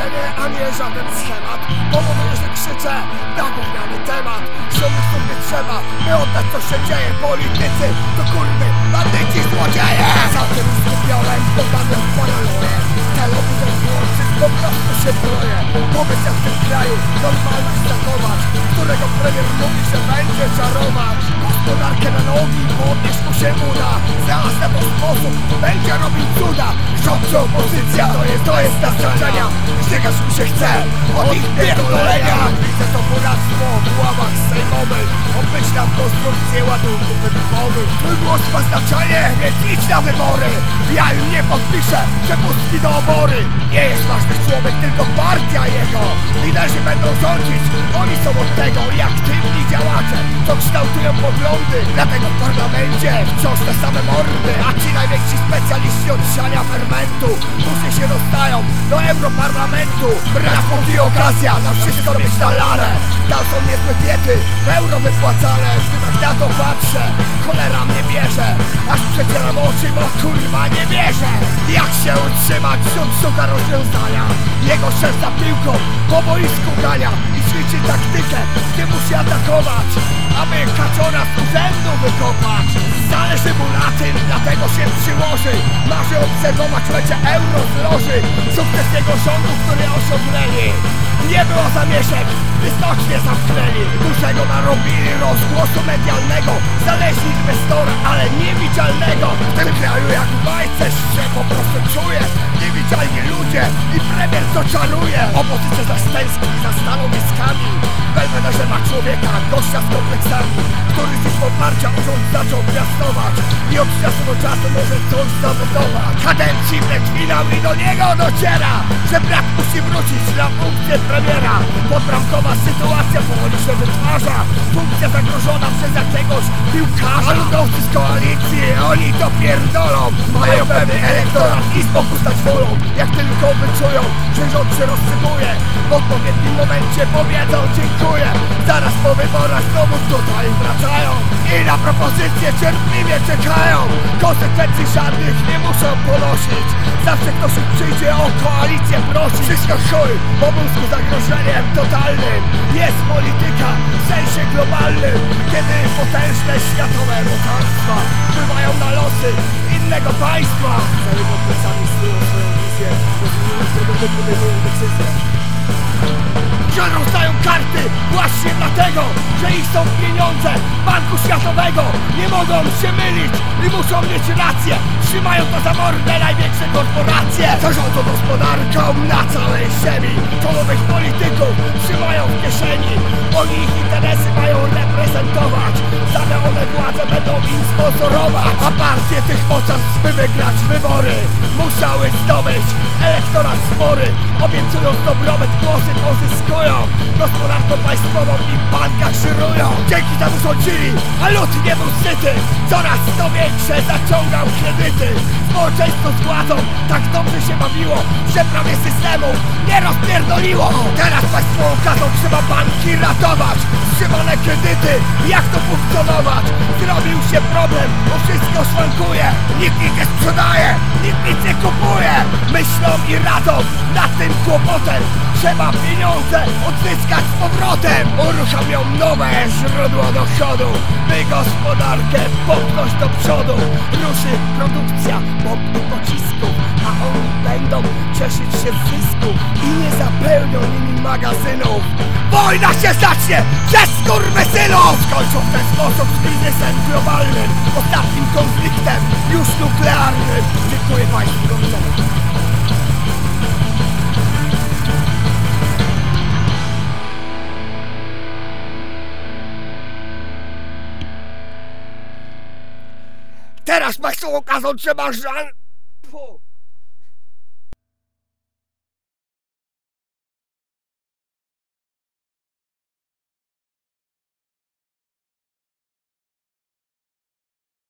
zrozumienie, a nie żaden schemat. Powoduję, że krzyczę na gówniany temat Żołnierz sobie trzeba, by oddać co się dzieje. Politycy to kurwy, bandyci, złodzieje. Za tym skupiałem, podany w paranoję Telewizor włączyć, po prostu się boję. Pomysł jak w tym kraju normalność zachować Którego premier mówi, że będzie czarować. Gospodarkę na nogi, podnieść mu się uda. Zaraz na ten sposób będzie robić cuda. Rząd czy opozycja, to jest, to jest ta strategia Ścigać mi się chce od ich pierdolenia. Widzę to bogactwo w ławach sejmowych. Obmyślam konstrukcję ładunków wybuchowych. Twój głos ma znaczenie, więc idź na wybory. Ja podpiszę, że pustki do obory. Nie jest ważny człowiek, tylko partia jego. Liderzy będą rządzić, oni są od tego Jak tylni działacze, co kształtują poglądy. Dlatego w parlamencie wciąż te same mordy. A ci najwięksi specjaliści od fermentu Duszy się dostają do Europarlamentu. Brak i okazja na wszystko mieć na larę. Tam są niezłe diety, w euro wypłacane Gdy tak na to patrzę, cholera mnie bierze Aż przecieram oczy, bo kurwa nie Jak się utrzymać, wśród szuka rozwiązania? Jego szef za piłką po boisku I ćwiczy taktykę, gdzie musi atakować Aby kaczora z urzędu wykopać. Zależy mu na tym, dlatego się przyłoży. Marzy obserwować lecie euro z loży. Sukces jego rządu, który osiągnęli. Nie było zamieszek, wysocznie zamknęli medialnego. Znaleźli inwestora, ale niewidzialnego. W tym kraju jak w bajce się po prostu czuje Niewidzialni ludzie to czaruje Opozycja zaś tęskni za stanowiskami Belwederze ma człowieka, gościa z kompleksami Który z ich poparcia urząd zaczął piastować. I od czasu do czasu może coś zabudować Kadencji finał i do niego dociera Że brat musi wrócić na funkcję premiera. Podbramkowa sytuacja powoli się wytwarza. Funkcja zagrożona przez jakiegoś piłkarza. Ludowcy z koalicji, oni to pierdolą. Mają pewny elektorat i spokój stać wolą Jak tylko wyczują, że rząd się rozsypuje. W odpowiednim momencie powiedzą dziękuję Zaraz po wyborach znowu tutaj wracają I na propozycje cierpliwie czekają. Konsekwencji żadnych nie muszą ponosić Zawsze ktoś przyjdzie o koalicję prosić Wszystko chuj, po mózgu zagrożeniem totalnym. Jest polityka w sensie globalnym. Kiedy potężne światowe mocarstwa Wpływają na losy innego państwa. Pod plecami stoją swoją wizję Rozumieją, że podejmują decyzję rozdają karty właśnie dlatego, że ich są pieniądze Banku Światowego. Nie mogą się mylić i muszą mieć rację. Trzymają to za mordę największe korporacje. Co rządzą gospodarką na całej ziemi. Czołowych polityków trzymają w kieszeni. Oni ich interesy mają reprezentować Same one władze będą im sponsorować. A partie tych mocarstw by wygrać wybory Musiały zdobyć. Elektorat spory Obiecując dobrobyt głosy pozyskują. Gospodarką państwową i bankach szyrują. Dzięki temu rządzili, a lud nie był syty. Coraz to większe zaciągał kredyty Społeczeństwo z władzą tak dobrze się bawiło Że prawie systemu nie rozpierdoliło. Teraz państwo okazą trzeba banki ratować Wstrzymane kredyty, jak to funkcjonować? Zrobił się problem, bo wszystko szwankuje Nikt nic nie sprzedaje, nikt nic nie kupuje. Myślą i radzą nad tym kłopotem Trzeba pieniądze odzyskać z powrotem. Uruchamią nowe źródła dochodu By gospodarkę popchnąć do przodu. Ruszy produkcja nie zapełnią nimi magazynów. Wojna się zacznie przez skurwysynów! Skończą w ten sposób z kryzysem globalnym Ostatnim konfliktem już nuklearnym. Dziękuję Państwu widzenia Teraz Państwo okazą trzeba żal... Fu.